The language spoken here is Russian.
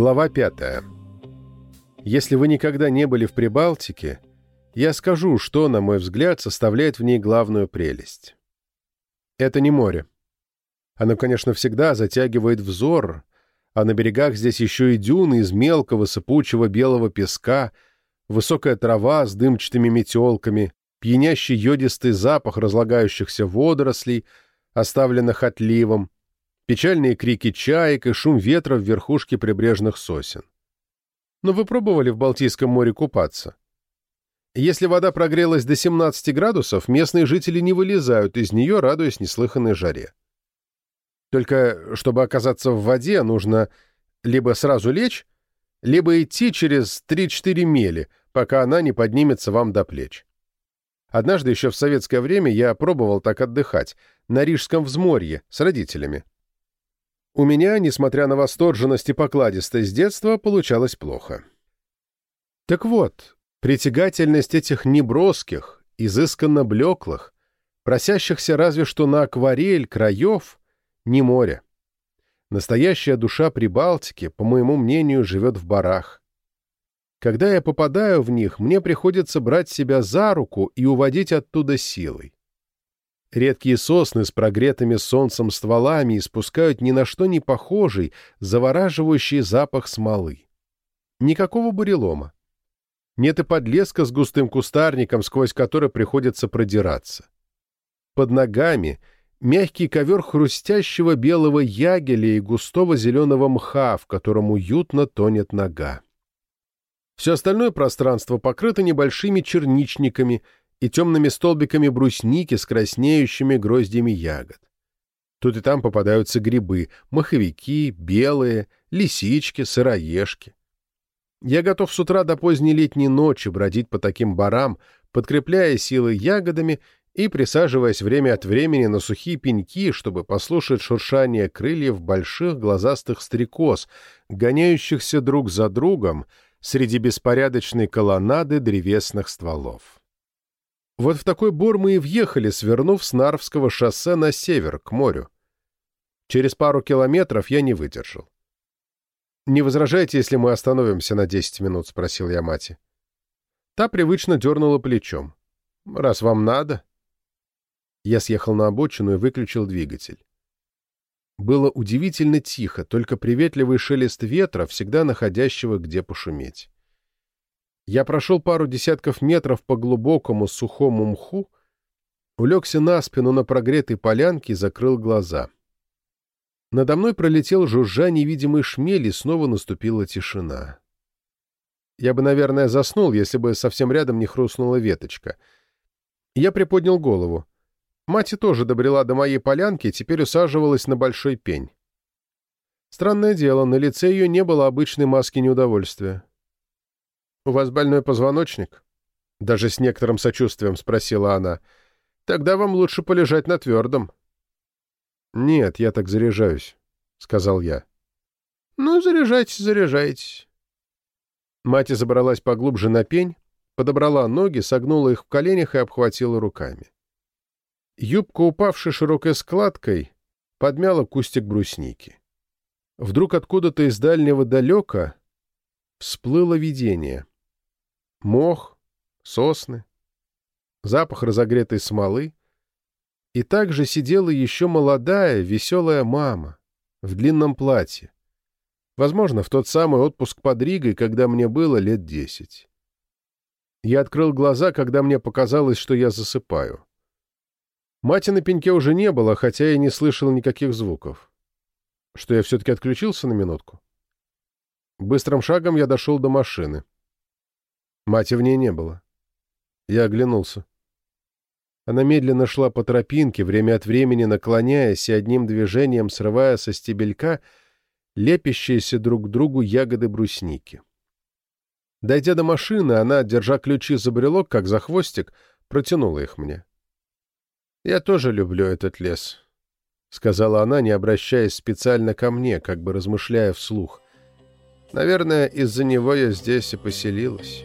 Глава 5. Если вы никогда не были в Прибалтике, я скажу, что, на мой взгляд, составляет в ней главную прелесть. Это не море. Оно, конечно, всегда затягивает взор, а на берегах здесь еще и дюны из мелкого сыпучего белого песка, высокая трава с дымчатыми метелками, пьянящий йодистый запах разлагающихся водорослей, оставленных отливом, печальные крики чаек и шум ветра в верхушке прибрежных сосен. Но вы пробовали в Балтийском море купаться? Если вода прогрелась до 17 градусов, местные жители не вылезают из нее, радуясь неслыханной жаре. Только чтобы оказаться в воде, нужно либо сразу лечь, либо идти через 3-4 мили, пока она не поднимется вам до плеч. Однажды еще в советское время я пробовал так отдыхать, на Рижском взморье, с родителями. У меня, несмотря на восторженность и покладистость детства, получалось плохо. Так вот, притягательность этих неброских, изысканно блеклых, просящихся разве что на акварель краев, не море. Настоящая душа Прибалтики, по моему мнению, живет в барах. Когда я попадаю в них, мне приходится брать себя за руку и уводить оттуда силой. Редкие сосны с прогретыми солнцем стволами испускают ни на что не похожий, завораживающий запах смолы. Никакого бурелома. Нет и подлеска с густым кустарником, сквозь который приходится продираться. Под ногами мягкий ковер хрустящего белого ягеля и густого зеленого мха, в котором уютно тонет нога. Все остальное пространство покрыто небольшими черничниками — и темными столбиками брусники с краснеющими гроздями ягод. Тут и там попадаются грибы, маховики, белые, лисички, сыроежки. Я готов с утра до поздней летней ночи бродить по таким барам, подкрепляя силы ягодами и присаживаясь время от времени на сухие пеньки, чтобы послушать шуршание крыльев больших глазастых стрекоз, гоняющихся друг за другом среди беспорядочной колоннады древесных стволов. Вот в такой бор мы и въехали, свернув с Нарвского шоссе на север, к морю. Через пару километров я не выдержал. «Не возражайте, если мы остановимся на десять минут?» — спросил я мать. Та привычно дернула плечом. «Раз вам надо...» Я съехал на обочину и выключил двигатель. Было удивительно тихо, только приветливый шелест ветра, всегда находящего где пошуметь. Я прошел пару десятков метров по глубокому сухому мху, улегся на спину на прогретой полянке и закрыл глаза. Надо мной пролетел жужжа невидимый шмель, и снова наступила тишина. Я бы, наверное, заснул, если бы совсем рядом не хрустнула веточка. Я приподнял голову. Мать тоже добрела до моей полянки и теперь усаживалась на большой пень. Странное дело, на лице ее не было обычной маски неудовольствия. «У вас больной позвоночник?» Даже с некоторым сочувствием спросила она. «Тогда вам лучше полежать на твердом». «Нет, я так заряжаюсь», — сказал я. «Ну, заряжайтесь, заряжайтесь». Мать забралась поглубже на пень, подобрала ноги, согнула их в коленях и обхватила руками. Юбка, упавшая широкой складкой, подмяла кустик брусники. Вдруг откуда-то из дальнего далека всплыло видение мох, сосны, запах разогретой смолы. И также сидела еще молодая, веселая мама в длинном платье. Возможно, в тот самый отпуск под Ригой, когда мне было лет десять. Я открыл глаза, когда мне показалось, что я засыпаю. Мати на пеньке уже не было, хотя я не слышал никаких звуков. Что я все-таки отключился на минутку? Быстрым шагом я дошел до машины. Мати в ней не было. Я оглянулся. Она медленно шла по тропинке, время от времени наклоняясь и одним движением срывая со стебелька лепящиеся друг к другу ягоды брусники. Дойдя до машины, она, держа ключи за брелок, как за хвостик, протянула их мне. «Я тоже люблю этот лес», — сказала она, не обращаясь специально ко мне, как бы размышляя вслух. «Наверное, из-за него я здесь и поселилась».